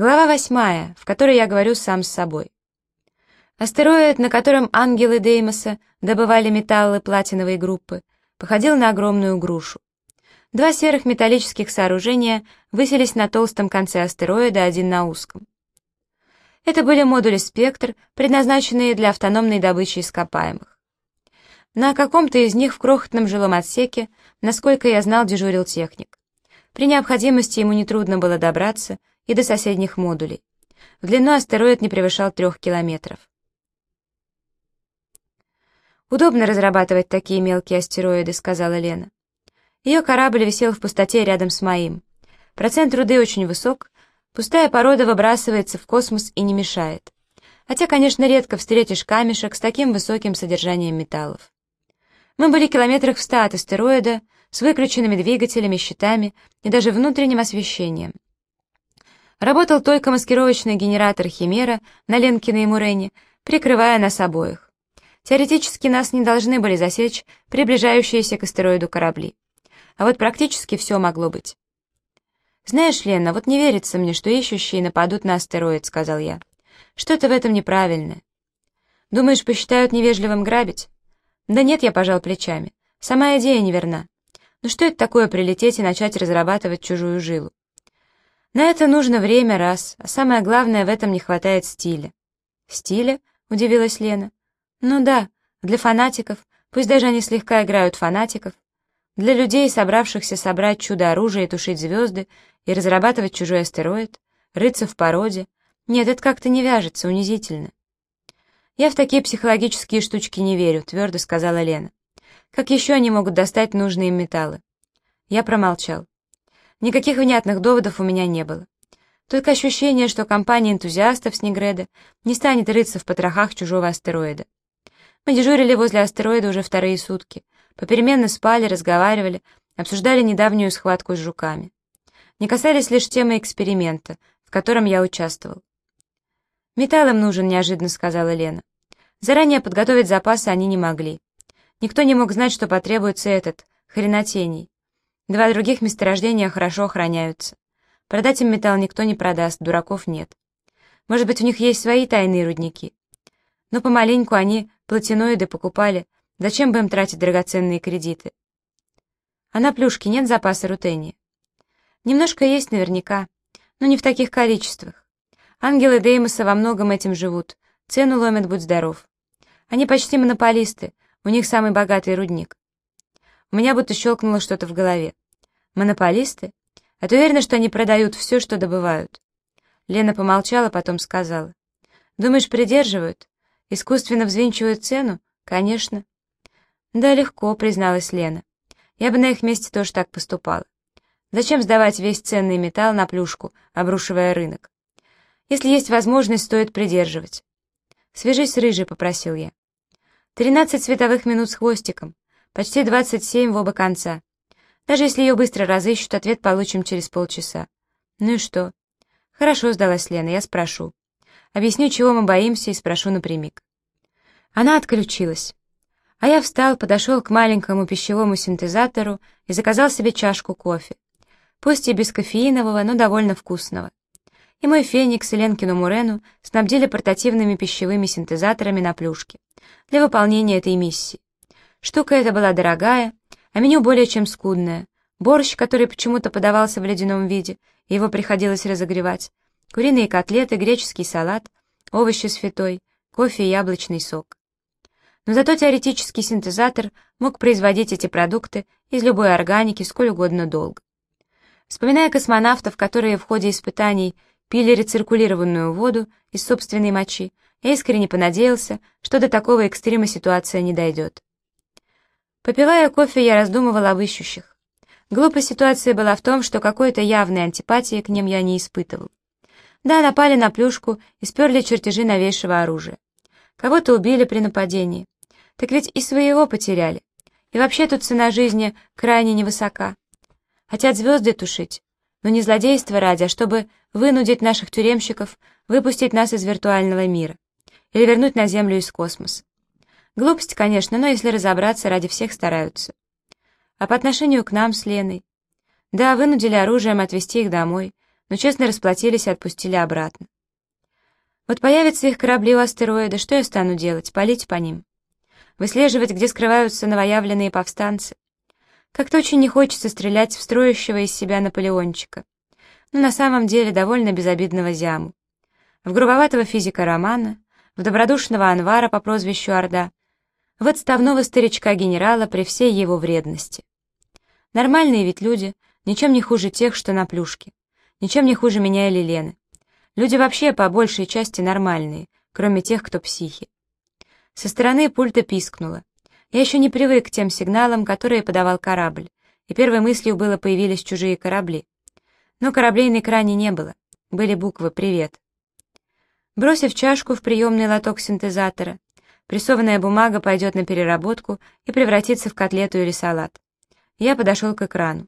Глава восьмая, в которой я говорю сам с собой. Астероид, на котором ангелы Деймоса добывали металлы платиновой группы, походил на огромную грушу. Два серых металлических сооружения высились на толстом конце астероида, один на узком. Это были модули «Спектр», предназначенные для автономной добычи ископаемых. На каком-то из них в крохотном жилом отсеке, насколько я знал, дежурил техник. При необходимости ему нетрудно было добраться и до соседних модулей. В длину астероид не превышал трех километров. «Удобно разрабатывать такие мелкие астероиды», — сказала Лена. Ее корабль висел в пустоте рядом с моим. Процент руды очень высок, пустая порода выбрасывается в космос и не мешает. Хотя, конечно, редко встретишь камешек с таким высоким содержанием металлов. Мы были километрах в ста от астероида, с выключенными двигателями, щитами и даже внутренним освещением. Работал только маскировочный генератор «Химера» на Ленкиной и Мурене, прикрывая нас обоих. Теоретически нас не должны были засечь приближающиеся к астероиду корабли. А вот практически все могло быть. «Знаешь, Лена, вот не верится мне, что ищущие нападут на астероид», — сказал я. «Что-то в этом неправильное». «Думаешь, посчитают невежливым грабить?» «Да нет, я пожал плечами. Сама идея неверна. Ну что это такое прилететь и начать разрабатывать чужую жилу? На это нужно время раз, а самое главное, в этом не хватает стиля. «Стиля?» — удивилась Лена. «Ну да, для фанатиков, пусть даже они слегка играют фанатиков, для людей, собравшихся собрать чудо-оружие и тушить звезды, и разрабатывать чужой астероид, рыться в породе. Нет, это как-то не вяжется, унизительно». «Я в такие психологические штучки не верю», — твердо сказала Лена. «Как еще они могут достать нужные им металлы?» Я промолчал. Никаких внятных доводов у меня не было. Только ощущение, что компания энтузиастов с Негреда не станет рыться в потрохах чужого астероида. Мы дежурили возле астероида уже вторые сутки. Попеременно спали, разговаривали, обсуждали недавнюю схватку с жуками. Не касались лишь темы эксперимента, в котором я участвовал. «Металл им нужен», — неожиданно сказала Лена. Заранее подготовить запасы они не могли. Никто не мог знать, что потребуется этот, хренотений. Два других месторождения хорошо охраняются. Продать им металл никто не продаст, дураков нет. Может быть, у них есть свои тайные рудники. Но помаленьку они платиноиды покупали. Зачем бы им тратить драгоценные кредиты? А на плюшке нет запаса рутения? Немножко есть наверняка, но не в таких количествах. Ангелы Деймоса во многом этим живут. Цену ломят, будь здоров. Они почти монополисты, у них самый богатый рудник. У меня будто щелкнуло что-то в голове. Монополисты? А ты уверена, что они продают все, что добывают? Лена помолчала, потом сказала. Думаешь, придерживают? Искусственно взвинчивают цену? Конечно. Да, легко, призналась Лена. Я бы на их месте тоже так поступала. Зачем сдавать весь ценный металл на плюшку, обрушивая рынок? Если есть возможность, стоит придерживать. «Свяжись с Рыжей», — попросил я. «Тринадцать световых минут с хвостиком. Почти 27 в оба конца. Даже если ее быстро разыщут, ответ получим через полчаса. Ну и что? Хорошо, сдалась Лена, я спрошу. Объясню, чего мы боимся, и спрошу напрямик. Она отключилась. А я встал, подошел к маленькому пищевому синтезатору и заказал себе чашку кофе. Пусть и без кофеинового, но довольно вкусного. И мой Феникс и Ленкину Мурену снабдили портативными пищевыми синтезаторами на плюшке для выполнения этой миссии. Штука эта была дорогая, а меню более чем скудное. Борщ, который почему-то подавался в ледяном виде, его приходилось разогревать, куриные котлеты, греческий салат, овощи с фетой, кофе и яблочный сок. Но зато теоретический синтезатор мог производить эти продукты из любой органики сколь угодно долго. Вспоминая космонавтов, которые в ходе испытаний пили рециркулированную воду из собственной мочи, я искренне понадеялся, что до такого экстрима ситуация не дойдет. Попивая кофе, я раздумывал об ищущих. Глупая ситуация была в том, что какой-то явной антипатии к ним я не испытывал. Да, напали на плюшку и сперли чертежи новейшего оружия. Кого-то убили при нападении. Так ведь и своего потеряли. И вообще тут цена жизни крайне невысока. Хотят звезды тушить, но не злодейство ради, а чтобы вынудить наших тюремщиков выпустить нас из виртуального мира или вернуть на Землю из космоса. Глупость, конечно, но если разобраться, ради всех стараются. А по отношению к нам с Леной? Да, вынудили оружием отвезти их домой, но честно расплатились и отпустили обратно. Вот появятся их корабли у астероида, что я стану делать? Палить по ним? Выслеживать, где скрываются новоявленные повстанцы? Как-то очень не хочется стрелять в строящего из себя Наполеончика. Но на самом деле довольно безобидного зяму. В грубоватого физика Романа, в добродушного Анвара по прозвищу Орда, в отставного старичка-генерала при всей его вредности. Нормальные ведь люди, ничем не хуже тех, что на плюшке. Ничем не хуже меня или Лены. Люди вообще по большей части нормальные, кроме тех, кто психи. Со стороны пульта пискнуло. Я еще не привык к тем сигналам, которые подавал корабль, и первой мыслью было появились чужие корабли. Но кораблей на экране не было. Были буквы «Привет». Бросив чашку в приемный лоток синтезатора, прессованная бумага пойдет на переработку и превратится в котлету или салат. Я подошел к экрану.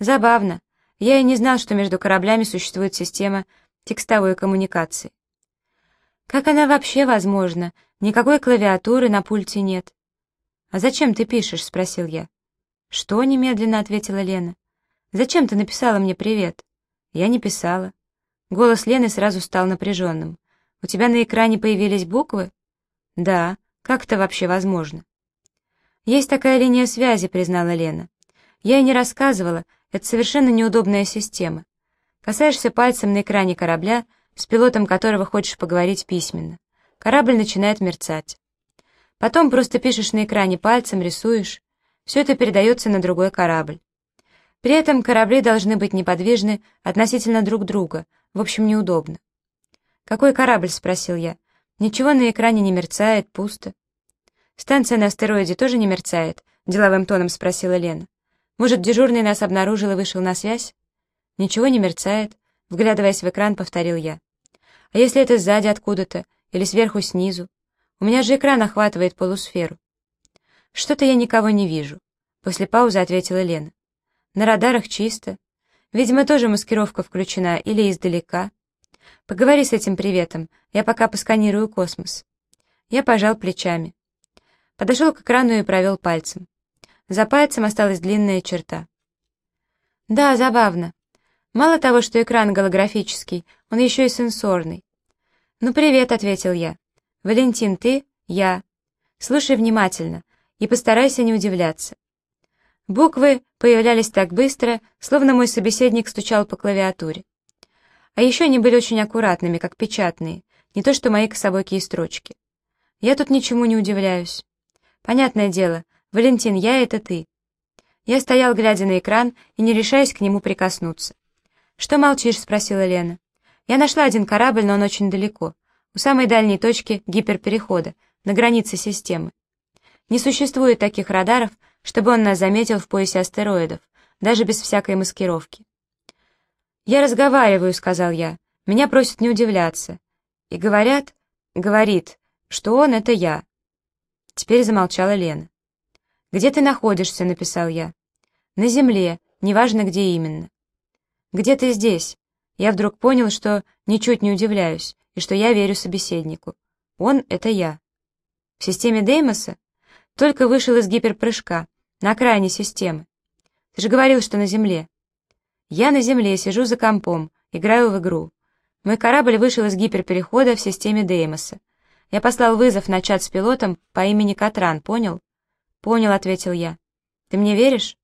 Забавно. Я и не знал, что между кораблями существует система текстовой коммуникации. Как она вообще возможна? Никакой клавиатуры на пульте нет. «А зачем ты пишешь?» — спросил я. «Что?» — немедленно ответила Лена. «Зачем ты написала мне привет?» «Я не писала». Голос Лены сразу стал напряженным. «У тебя на экране появились буквы?» «Да. Как это вообще возможно?» «Есть такая линия связи», — признала Лена. «Я и не рассказывала, это совершенно неудобная система. Касаешься пальцем на экране корабля, с пилотом которого хочешь поговорить письменно. Корабль начинает мерцать. Потом просто пишешь на экране пальцем, рисуешь. Все это передается на другой корабль. При этом корабли должны быть неподвижны относительно друг друга, в общем, неудобно. «Какой корабль?» — спросил я. «Ничего на экране не мерцает, пусто». «Станция на астероиде тоже не мерцает?» — деловым тоном спросила Лена. «Может, дежурный нас обнаружил и вышел на связь?» «Ничего не мерцает», — вглядываясь в экран, повторил я. «А если это сзади откуда-то или сверху снизу? У меня же экран охватывает полусферу. Что-то я никого не вижу. После паузы ответила Лена. На радарах чисто. Видимо, тоже маскировка включена или издалека. Поговори с этим приветом, я пока посканирую космос. Я пожал плечами. Подошел к экрану и провел пальцем. За пальцем осталась длинная черта. Да, забавно. Мало того, что экран голографический, он еще и сенсорный. «Ну, привет», — ответил я. «Валентин, ты?» «Я». «Слушай внимательно и постарайся не удивляться». Буквы появлялись так быстро, словно мой собеседник стучал по клавиатуре. А еще они были очень аккуратными, как печатные, не то что мои кособокие строчки. Я тут ничему не удивляюсь. Понятное дело, Валентин, я — это ты. Я стоял, глядя на экран, и не решаясь к нему прикоснуться. «Что молчишь?» — спросила Лена. «Я нашла один корабль, но он очень далеко у самой дальней точки гиперперехода, на границе системы. Не существует таких радаров, чтобы он нас заметил в поясе астероидов, даже без всякой маскировки. «Я разговариваю», — сказал я. «Меня просят не удивляться». И говорят, говорит, что он — это я. Теперь замолчала Лена. «Где ты находишься?» — написал я. «На Земле, неважно где именно». «Где ты здесь?» Я вдруг понял, что ничуть не удивляюсь и что я верю собеседнику. Он — это я. В системе Деймоса только вышел из гиперпрыжка, на окраине системы. Ты же говорил, что на Земле. Я на Земле, сижу за компом, играю в игру. Мой корабль вышел из гиперперехода в системе Деймоса. Я послал вызов на чат с пилотом по имени Катран, понял? Понял, ответил я. Ты мне веришь?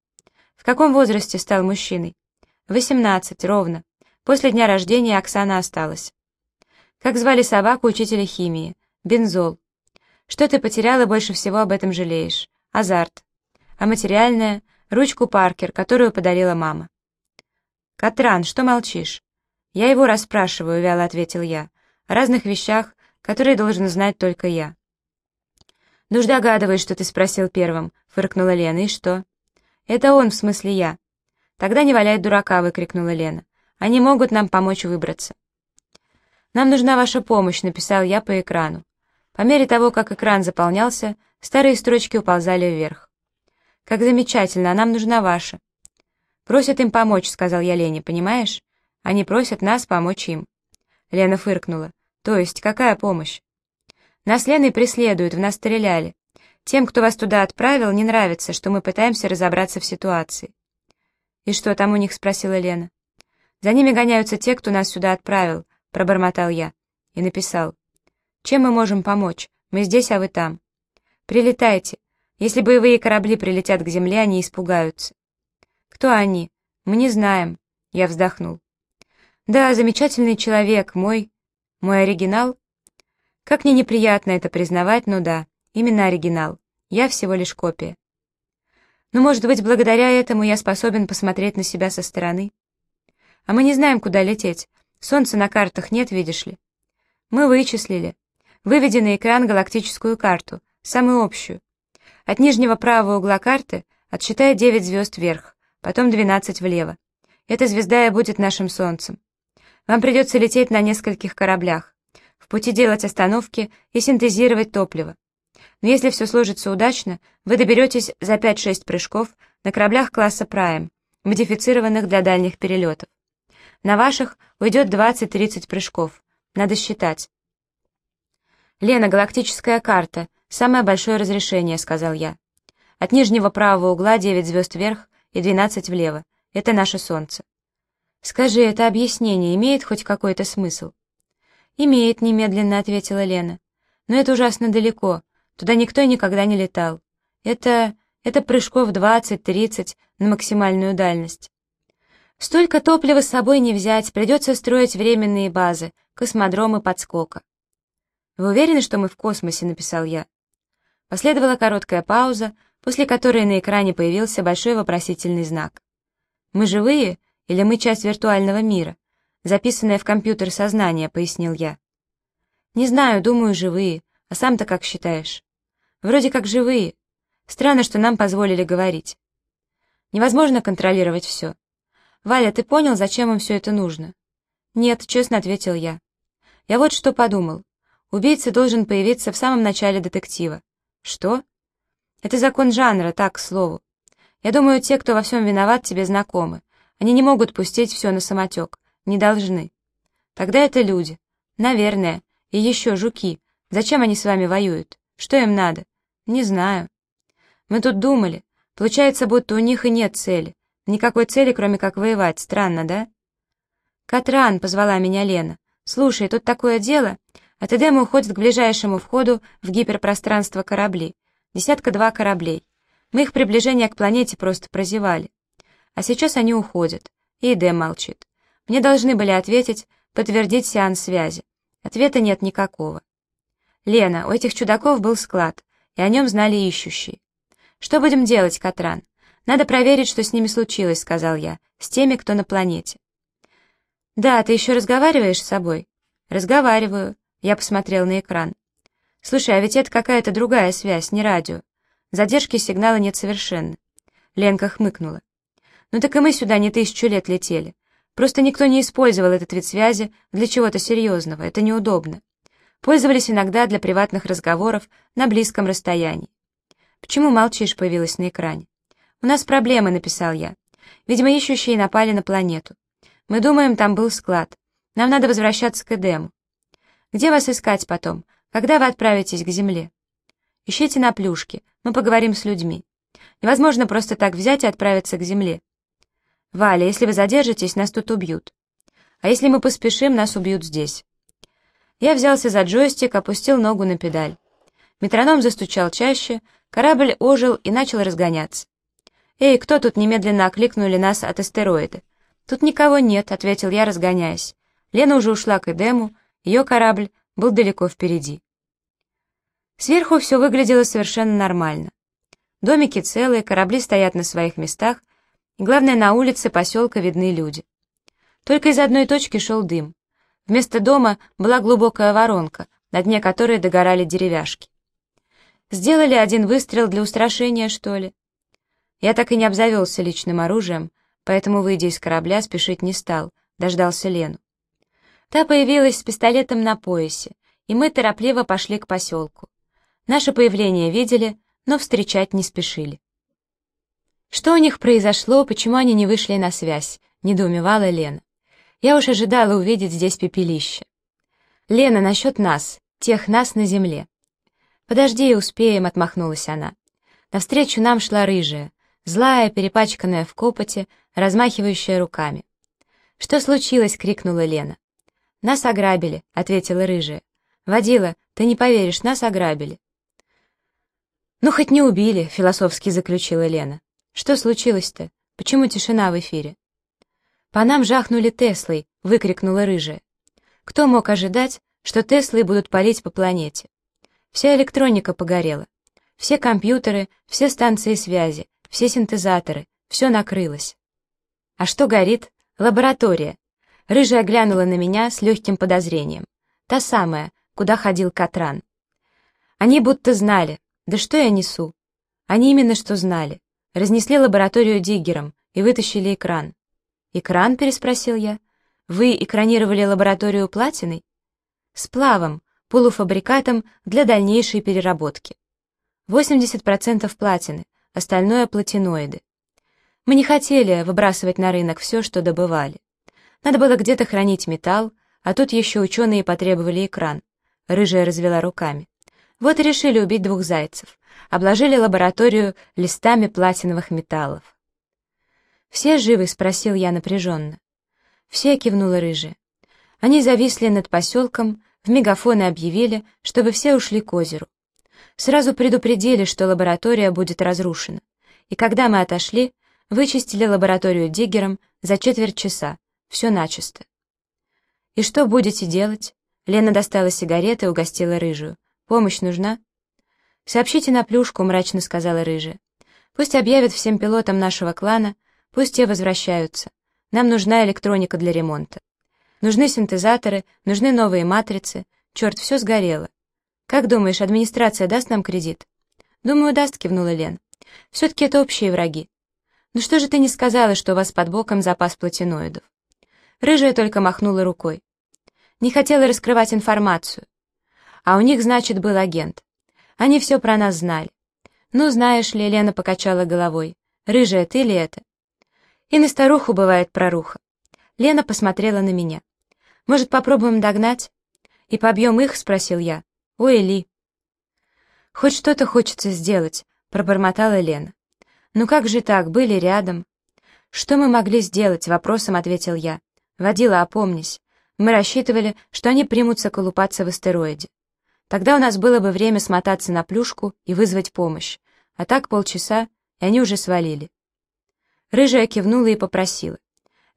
В каком возрасте стал мужчиной? Восемнадцать, ровно. После дня рождения Оксана осталась. Как звали собаку учителя химии? Бензол. Что ты потеряла больше всего об этом жалеешь? Азарт. А материальное? Ручку Паркер, которую подарила мама. Катран, что молчишь? Я его расспрашиваю, вяло ответил я. О разных вещах, которые должен знать только я. «Ну ж догадываюсь, что ты спросил первым», — фыркнула Лена. «И что?» «Это он, в смысле я». «Тогда не валяй дурака», — выкрикнула Лена. «Они могут нам помочь выбраться». «Нам нужна ваша помощь», — написал я по экрану. По мере того, как экран заполнялся, старые строчки уползали вверх. «Как замечательно, а нам нужна ваша». «Просят им помочь», — сказал я Лене, понимаешь? Они просят нас помочь им. Лена фыркнула. «То есть, какая помощь?» «Нас Леной преследуют, в нас стреляли. Тем, кто вас туда отправил, не нравится, что мы пытаемся разобраться в ситуации». «И что там у них?» — спросила Лена. За ними гоняются те, кто нас сюда отправил», — пробормотал я. И написал. «Чем мы можем помочь? Мы здесь, а вы там. Прилетайте. Если боевые корабли прилетят к земле, они испугаются». «Кто они?» «Мы не знаем», — я вздохнул. «Да, замечательный человек, мой... мой оригинал?» Как мне неприятно это признавать, но да, именно оригинал. Я всего лишь копия. Но, может быть, благодаря этому я способен посмотреть на себя со стороны. А мы не знаем, куда лететь. Солнца на картах нет, видишь ли. Мы вычислили. Выведи на экран галактическую карту, самую общую. От нижнего правого угла карты отсчитай 9 звезд вверх, потом 12 влево. Эта звезда и будет нашим Солнцем. Вам придется лететь на нескольких кораблях, в пути делать остановки и синтезировать топливо. Но если все сложится удачно, вы доберетесь за 5-6 прыжков на кораблях класса Prime, модифицированных для дальних перелетов. На ваших уйдет 20-30 прыжков. Надо считать. «Лена, галактическая карта. Самое большое разрешение», — сказал я. «От нижнего правого угла 9 звезд вверх и 12 влево. Это наше Солнце». «Скажи, это объяснение имеет хоть какой-то смысл?» «Имеет», — немедленно ответила Лена. «Но это ужасно далеко. Туда никто никогда не летал. Это... это прыжков 20-30 на максимальную дальность. Столько топлива с собой не взять, придется строить временные базы, космодромы подскока. «Вы уверены, что мы в космосе?» — написал я. Последовала короткая пауза, после которой на экране появился большой вопросительный знак. «Мы живые или мы часть виртуального мира?» записанная в компьютер сознания, пояснил я. «Не знаю, думаю, живые. А сам-то как считаешь?» «Вроде как живые. Странно, что нам позволили говорить. Невозможно контролировать все. «Валя, ты понял, зачем им все это нужно?» «Нет», — честно ответил я. «Я вот что подумал. Убийца должен появиться в самом начале детектива». «Что?» «Это закон жанра, так, к слову. Я думаю, те, кто во всем виноват, тебе знакомы. Они не могут пустить все на самотек. Не должны. Тогда это люди. Наверное. И еще жуки. Зачем они с вами воюют? Что им надо? Не знаю. Мы тут думали. Получается, будто у них и нет цели. Никакой цели, кроме как воевать. Странно, да? «Катран», — позвала меня Лена. «Слушай, тут такое дело. От Эдема уходит к ближайшему входу в гиперпространство корабли. Десятка-два кораблей. Мы их приближение к планете просто прозевали. А сейчас они уходят. И Эдем молчит. Мне должны были ответить, подтвердить сеанс связи. Ответа нет никакого. Лена, у этих чудаков был склад, и о нем знали ищущие. Что будем делать, Катран? «Надо проверить, что с ними случилось», — сказал я, — «с теми, кто на планете». «Да, ты еще разговариваешь с собой?» «Разговариваю», — я посмотрел на экран. «Слушай, а ведь это какая-то другая связь, не радио. Задержки сигнала нет совершенно». Ленка хмыкнула. «Ну так и мы сюда не тысячу лет летели. Просто никто не использовал этот вид связи для чего-то серьезного, это неудобно. Пользовались иногда для приватных разговоров на близком расстоянии. «Почему молчишь?» — появилась на экране. «У нас проблемы», — написал я. «Видимо, ищущие напали на планету. Мы думаем, там был склад. Нам надо возвращаться к Эдему. Где вас искать потом? Когда вы отправитесь к Земле? Ищите на плюшке, мы поговорим с людьми. Невозможно просто так взять и отправиться к Земле. Валя, если вы задержитесь, нас тут убьют. А если мы поспешим, нас убьют здесь. Я взялся за джойстик, опустил ногу на педаль. Метроном застучал чаще, корабль ожил и начал разгоняться. «Эй, кто тут?» — немедленно окликнули нас от астероида. «Тут никого нет», — ответил я, разгоняясь. Лена уже ушла к Эдему, ее корабль был далеко впереди. Сверху все выглядело совершенно нормально. Домики целые, корабли стоят на своих местах, и, главное, на улице поселка видны люди. Только из одной точки шел дым. Вместо дома была глубокая воронка, на дне которой догорали деревяшки. Сделали один выстрел для устрашения, что ли? Я так и не обзавелся личным оружием, поэтому, выйдя из корабля, спешить не стал, дождался Лену. Та появилась с пистолетом на поясе, и мы торопливо пошли к поселку. Наше появление видели, но встречать не спешили. Что у них произошло, почему они не вышли на связь, недоумевала Лена. Я уж ожидала увидеть здесь пепелище. Лена, насчет нас, тех нас на земле. Подожди, успеем, отмахнулась она. Навстречу нам шла рыжая, злая, перепачканная в копоте, размахивающая руками. «Что случилось?» — крикнула Лена. «Нас ограбили», — ответила рыжая. «Водила, ты не поверишь, нас ограбили». «Ну, хоть не убили», — философски заключила Лена. «Что случилось-то? Почему тишина в эфире?» «По нам жахнули Теслой», — выкрикнула рыжая. «Кто мог ожидать, что Теслы будут палить по планете? Вся электроника погорела. Все компьютеры, все станции связи, все синтезаторы, все накрылось. А что горит? Лаборатория. Рыжая глянула на меня с легким подозрением. Та самая, куда ходил Катран. Они будто знали. Да что я несу? Они именно что знали. Разнесли лабораторию диггером и вытащили экран. «Экран?» — переспросил я. «Вы экранировали лабораторию платиной?» «Сплавом, полуфабрикатом для дальнейшей переработки. 80% платины, остальное платиноиды. Мы не хотели выбрасывать на рынок все, что добывали. Надо было где-то хранить металл, а тут еще ученые потребовали экран. Рыжая развела руками. Вот и решили убить двух зайцев. Обложили лабораторию листами платиновых металлов. «Все живы?» — спросил я напряженно. «Все», — кивнула рыжая. Они зависли над поселком, в мегафоны объявили, чтобы все ушли к озеру. Сразу предупредили, что лаборатория будет разрушена. И когда мы отошли, вычистили лабораторию диггером за четверть часа, все начисто. «И что будете делать?» Лена достала сигареты и угостила рыжую. «Помощь нужна?» «Сообщите на плюшку», — мрачно сказала рыжая. «Пусть объявят всем пилотам нашего клана, пусть те возвращаются. Нам нужна электроника для ремонта». Нужны синтезаторы, нужны новые матрицы. Черт, все сгорело. Как думаешь, администрация даст нам кредит? Думаю, даст, кивнула Лен. Все-таки это общие враги. Ну что же ты не сказала, что у вас под боком запас платиноидов? Рыжая только махнула рукой. Не хотела раскрывать информацию. А у них, значит, был агент. Они все про нас знали. Ну, знаешь ли, Лена покачала головой. Рыжая, ты ли это? И на старуху бывает проруха. Лена посмотрела на меня. Может, попробуем догнать? И побьем их?» — спросил я. «Ой, Ли». «Хоть что-то хочется сделать», — пробормотала Лена. «Ну как же так, были рядом?» «Что мы могли сделать?» — вопросом ответил я. «Водила, опомнись. Мы рассчитывали, что они примутся колупаться в астероиде. Тогда у нас было бы время смотаться на плюшку и вызвать помощь. А так полчаса, и они уже свалили». Рыжая кивнула и попросила.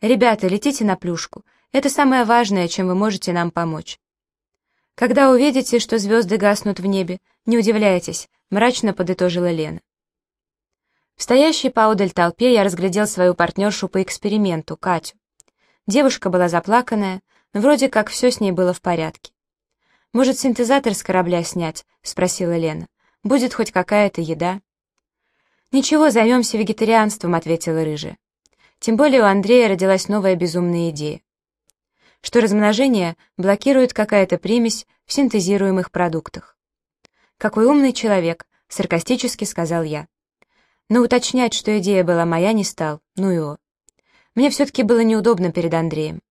«Ребята, летите на плюшку. Это самое важное, чем вы можете нам помочь. Когда увидите, что звезды гаснут в небе, не удивляйтесь, мрачно подытожила Лена. В стоящей поодаль толпе я разглядел свою партнершу по эксперименту, Катю. Девушка была заплаканная, но вроде как все с ней было в порядке. «Может, синтезатор с корабля снять?» — спросила Лена. «Будет хоть какая-то еда?» «Ничего, займемся вегетарианством», — ответила Рыжая. Тем более у Андрея родилась новая безумная идея что размножение блокирует какая-то примесь в синтезируемых продуктах. «Какой умный человек», — саркастически сказал я. Но уточнять, что идея была моя, не стал, ну его. Мне все-таки было неудобно перед Андреем.